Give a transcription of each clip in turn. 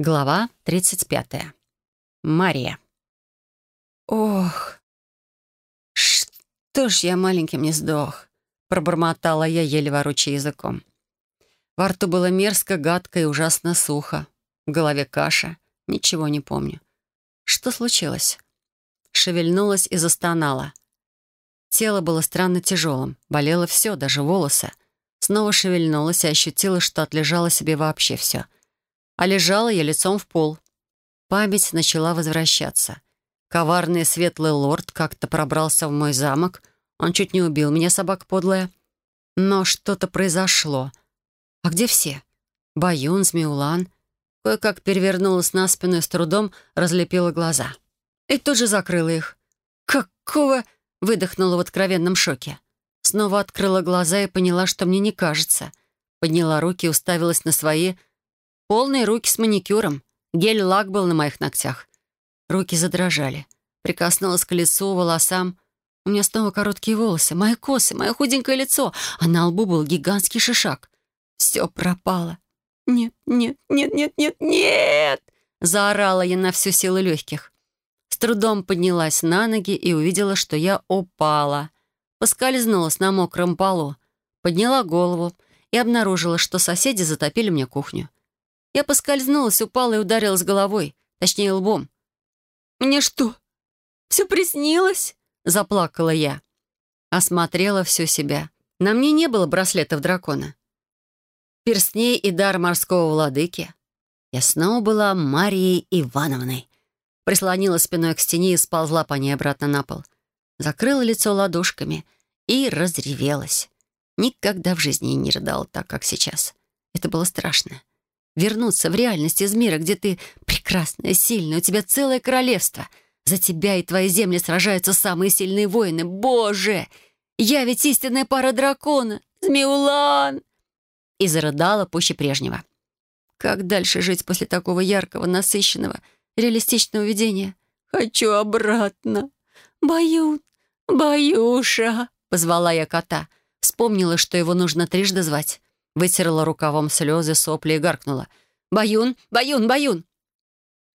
Глава 35. Мария. «Ох, что ж я маленьким не сдох?» Пробормотала я, еле ворочая языком. Во рту было мерзко, гадко и ужасно сухо. В голове каша. Ничего не помню. Что случилось? Шевельнулась и застонала. Тело было странно тяжелым. Болело все, даже волосы. Снова шевельнулась и ощутила, что отлежала себе вообще все — а лежала я лицом в пол. Память начала возвращаться. Коварный светлый лорд как-то пробрался в мой замок. Он чуть не убил меня, собака подлая. Но что-то произошло. А где все? Баюн, Змеулан. Кое-как перевернулась на спину и с трудом разлепила глаза. И тут же закрыла их. «Какого?» — выдохнула в откровенном шоке. Снова открыла глаза и поняла, что мне не кажется. Подняла руки и уставилась на свои Полные руки с маникюром. Гель-лак был на моих ногтях. Руки задрожали. Прикоснулась к лицу, волосам. У меня снова короткие волосы, мои косы, мое худенькое лицо, а на лбу был гигантский шишак. Все пропало. «Нет, нет, нет, нет, нет, нет!» Заорала я на всю силу легких. С трудом поднялась на ноги и увидела, что я упала. Поскользнулась на мокром полу. Подняла голову и обнаружила, что соседи затопили мне кухню. Я поскользнулась, упала и ударилась головой, точнее лбом. «Мне что, все приснилось?» — заплакала я. Осмотрела всю себя. На мне не было браслетов дракона. Перстней и дар морского владыки. Я снова была Марией Ивановной. Прислонила спиной к стене и сползла по ней обратно на пол. Закрыла лицо ладошками и разревелась. Никогда в жизни не рыдала так, как сейчас. Это было страшно вернуться в реальность из мира, где ты прекрасная, сильная, у тебя целое королевство. За тебя и твои земли сражаются самые сильные воины. Боже! Я ведь истинная пара дракона! Змеулан!» И зарыдала пуще прежнего. Как дальше жить после такого яркого, насыщенного, реалистичного видения? Хочу обратно. Бою, Баюша, позвала я кота. Вспомнила, что его нужно трижды звать. Вытерла рукавом слезы, сопли и гаркнула. «Баюн! Баюн! Баюн!»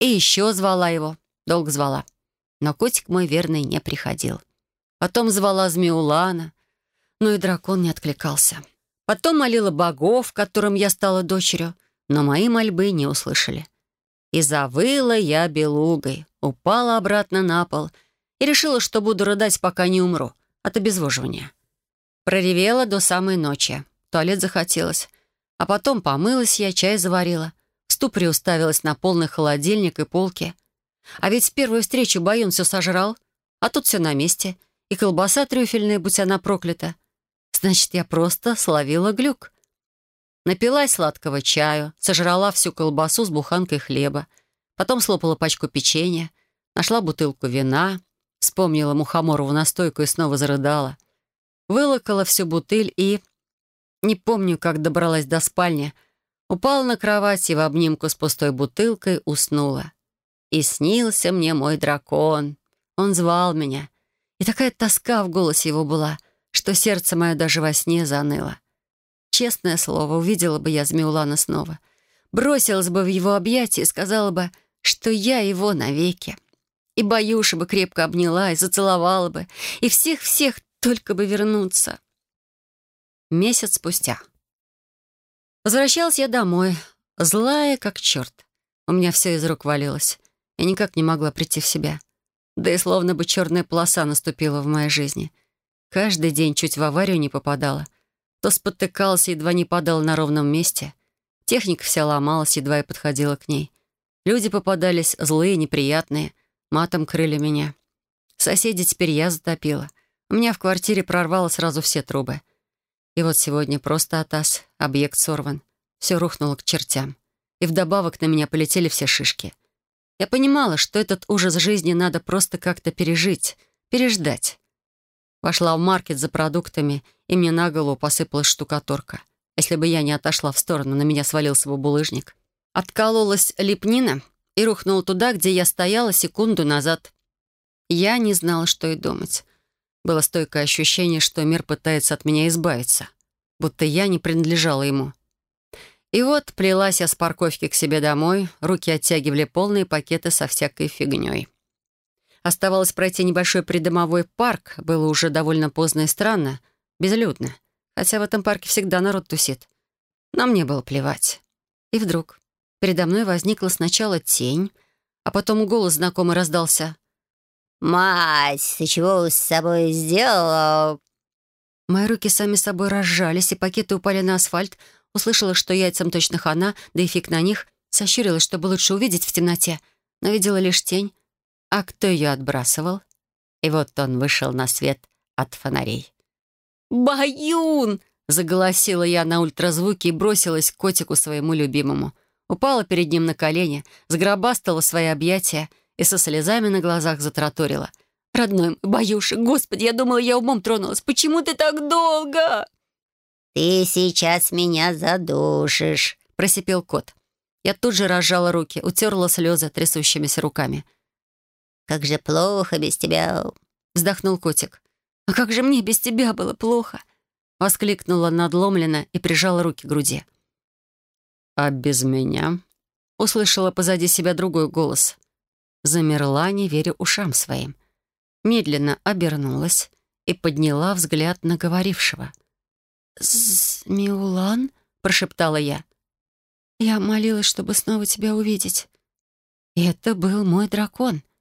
И еще звала его. Долго звала. Но котик мой верный не приходил. Потом звала Змеулана, но и дракон не откликался. Потом молила богов, которым я стала дочерью, но мои мольбы не услышали. И завыла я белугой, упала обратно на пол и решила, что буду рыдать, пока не умру от обезвоживания. Проревела до самой ночи туалет захотелось. А потом помылась я, чай заварила. В ступоре уставилась на полный холодильник и полки. А ведь в первую встречу Баюн все сожрал, а тут все на месте. И колбаса трюфельная, будь она проклята. Значит, я просто словила глюк. Напилась сладкого чаю, сожрала всю колбасу с буханкой хлеба. Потом слопала пачку печенья, нашла бутылку вина, вспомнила мухоморову настойку и снова зарыдала. Вылокала всю бутыль и не помню, как добралась до спальни. Упала на кровать и в обнимку с пустой бутылкой уснула. И снился мне мой дракон. Он звал меня. И такая тоска в голосе его была, что сердце мое даже во сне заныло. Честное слово, увидела бы я Змеулана снова. Бросилась бы в его объятия и сказала бы, что я его навеки. И Баюша бы крепко обняла и зацеловала бы. И всех-всех только бы вернуться. Месяц спустя. Возвращалась я домой, злая как черт. У меня все из рук валилось. Я никак не могла прийти в себя. Да и словно бы черная полоса наступила в моей жизни. Каждый день чуть в аварию не попадала. То спотыкалась и едва не падала на ровном месте. Техника вся ломалась, едва я подходила к ней. Люди попадались злые, неприятные, матом крыли меня. Соседи теперь я затопила. У меня в квартире прорвало сразу все трубы — и вот сегодня просто атас, объект сорван. Все рухнуло к чертям. И вдобавок на меня полетели все шишки. Я понимала, что этот ужас жизни надо просто как-то пережить, переждать. Вошла в маркет за продуктами, и мне на голову посыпалась штукатурка. Если бы я не отошла в сторону, на меня свалился бы булыжник. Откололась лепнина и рухнула туда, где я стояла секунду назад. Я не знала, что и думать. Было стойкое ощущение, что мир пытается от меня избавиться, будто я не принадлежала ему. И вот плелась я с парковки к себе домой, руки оттягивали полные пакеты со всякой фигней. Оставалось пройти небольшой придомовой парк, было уже довольно поздно и странно, безлюдно, хотя в этом парке всегда народ тусит. Но мне было плевать. И вдруг передо мной возникла сначала тень, а потом голос знакомый раздался. «Мать, ты чего с собой сделала?» Мои руки сами собой разжались, и пакеты упали на асфальт. Услышала, что яйцам точно хана, да и фиг на них. Сощурилась, чтобы лучше увидеть в темноте, но видела лишь тень. А кто ее отбрасывал? И вот он вышел на свет от фонарей. «Баюн!» — заголосила я на ультразвуке и бросилась к котику своему любимому. Упала перед ним на колени, сгробастала свои объятия и со слезами на глазах затраторила. «Родной мой, Баюша, господи, я думала, я умом тронулась. Почему ты так долго?» «Ты сейчас меня задушишь», — просипел кот. Я тут же разжала руки, утерла слезы трясущимися руками. «Как же плохо без тебя!» — вздохнул котик. «А как же мне без тебя было плохо!» — воскликнула надломленно и прижала руки к груди. «А без меня?» — услышала позади себя другой голос. Замерла, не веря ушам своим. Медленно обернулась и подняла взгляд на говорившего. «Змеулан?» — прошептала я. «Я молилась, чтобы снова тебя увидеть». Это был мой дракон —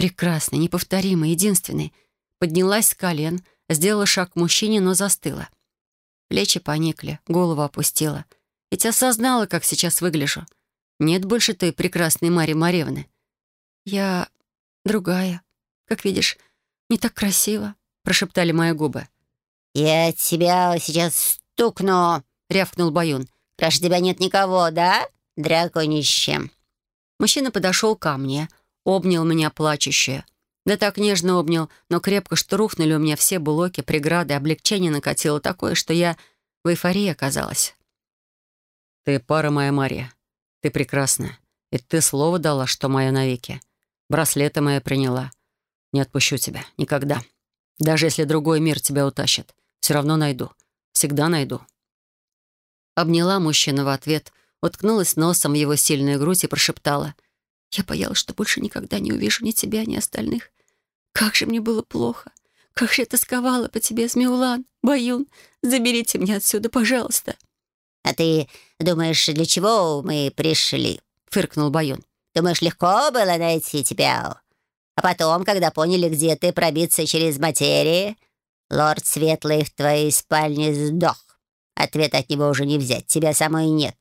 Прекрасный, неповторимый, единственный. Поднялась с колен, сделала шаг к мужчине, но застыла. Плечи поникли, голову опустила. Ведь осознала, как сейчас выгляжу. Нет больше той прекрасной Марии Маревны. Я другая. Как видишь, не так красиво, прошептали мои губы. «Я тебя сейчас стукну», — рявкнул Баюн. «Краше тебя нет никого, да, драконище?» Мужчина подошел ко мне, — обнял меня плачущая. Да так нежно обнял, но крепко, что рухнули у меня все блоки, преграды, облегчение накатило такое, что я в эйфории оказалась. «Ты пара моя Мария. Ты прекрасная. И ты слово дала, что моя навеки. Браслеты моя приняла. Не отпущу тебя. Никогда. Даже если другой мир тебя утащит. Все равно найду. Всегда найду». Обняла мужчину в ответ, уткнулась носом в его сильную грудь и прошептала — я боялась, что больше никогда не увижу ни тебя, ни остальных. Как же мне было плохо. Как же я тосковала по тебе, Змеулан, Баюн. Заберите меня отсюда, пожалуйста. «А ты думаешь, для чего мы пришли?» — фыркнул Баюн. «Думаешь, легко было найти тебя? А потом, когда поняли, где ты, пробиться через материи, лорд Светлый в твоей спальне сдох. Ответ от него уже не взять, тебя самой нет.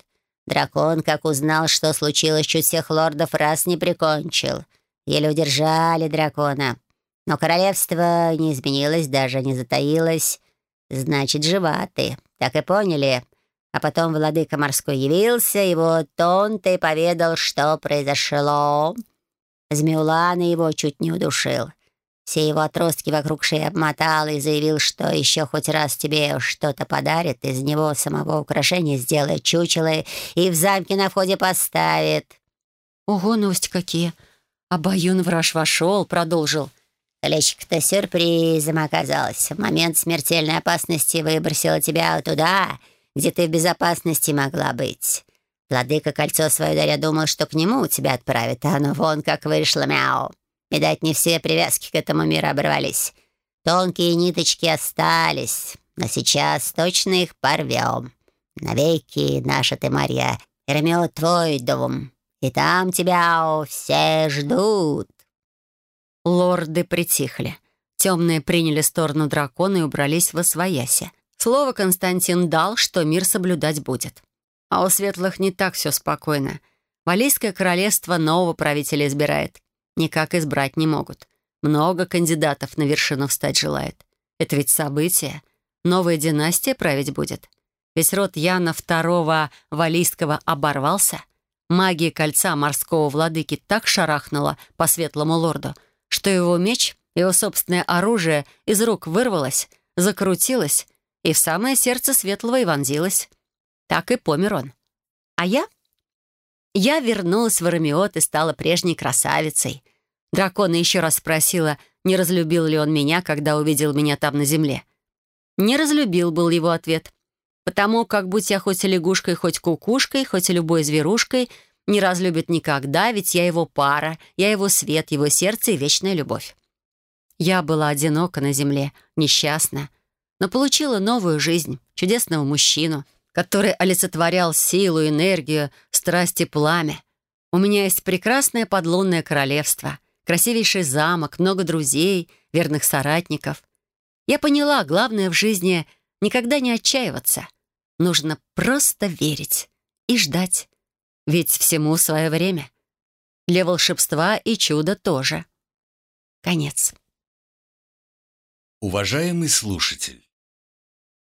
Дракон, как узнал, что случилось, чуть всех лордов раз не прикончил. Еле удержали дракона. Но королевство не изменилось, даже не затаилось. Значит, жива ты. Так и поняли. А потом владыка морской явился, и вот он-то и поведал, что произошло. Змеулан его чуть не удушил. Все его отростки вокруг шеи обмотал и заявил, что еще хоть раз тебе что-то подарит, из него самого украшения сделает чучело и в замке на входе поставит. Ого, новости какие! А Баюн враж вошел, продолжил. Колечко-то сюрпризом оказалось. В момент смертельной опасности выбросила тебя туда, где ты в безопасности могла быть. Владыка кольцо свое даря думал, что к нему тебя отправит, а оно вон как вышло, мяу. Видать, не все привязки к этому миру оборвались. Тонкие ниточки остались, но сейчас точно их порвем. Навеки наша ты, Марья, вернет твой дом, и там тебя все ждут». Лорды притихли. Темные приняли сторону дракона и убрались во свояси. Слово Константин дал, что мир соблюдать будет. А у светлых не так все спокойно. Валийское королевство нового правителя избирает никак избрать не могут. Много кандидатов на вершину встать желает. Это ведь событие. Новая династия править будет. Весь род Яна II Валийского оборвался. Магия кольца морского владыки так шарахнула по светлому лорду, что его меч, его собственное оружие из рук вырвалось, закрутилось и в самое сердце светлого и вонзилось. Так и помер он. А я? Я вернулась в Арамиот и стала прежней красавицей. Дракона еще раз спросила, не разлюбил ли он меня, когда увидел меня там на земле. «Не разлюбил», — был его ответ. Потому как, будь я хоть лягушкой, хоть кукушкой, хоть любой зверушкой, не разлюбит никогда, ведь я его пара, я его свет, его сердце и вечная любовь. Я была одинока на земле, несчастна, но получила новую жизнь, чудесного мужчину, который олицетворял силу, энергию, страсть и пламя. У меня есть прекрасное подлунное королевство, красивейший замок, много друзей, верных соратников. Я поняла, главное в жизни — никогда не отчаиваться. Нужно просто верить и ждать. Ведь всему свое время. Для волшебства и чуда тоже. Конец. Уважаемый слушатель,